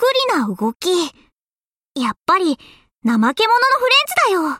くりな動き。やっぱり、怠け者のフレンズだよ。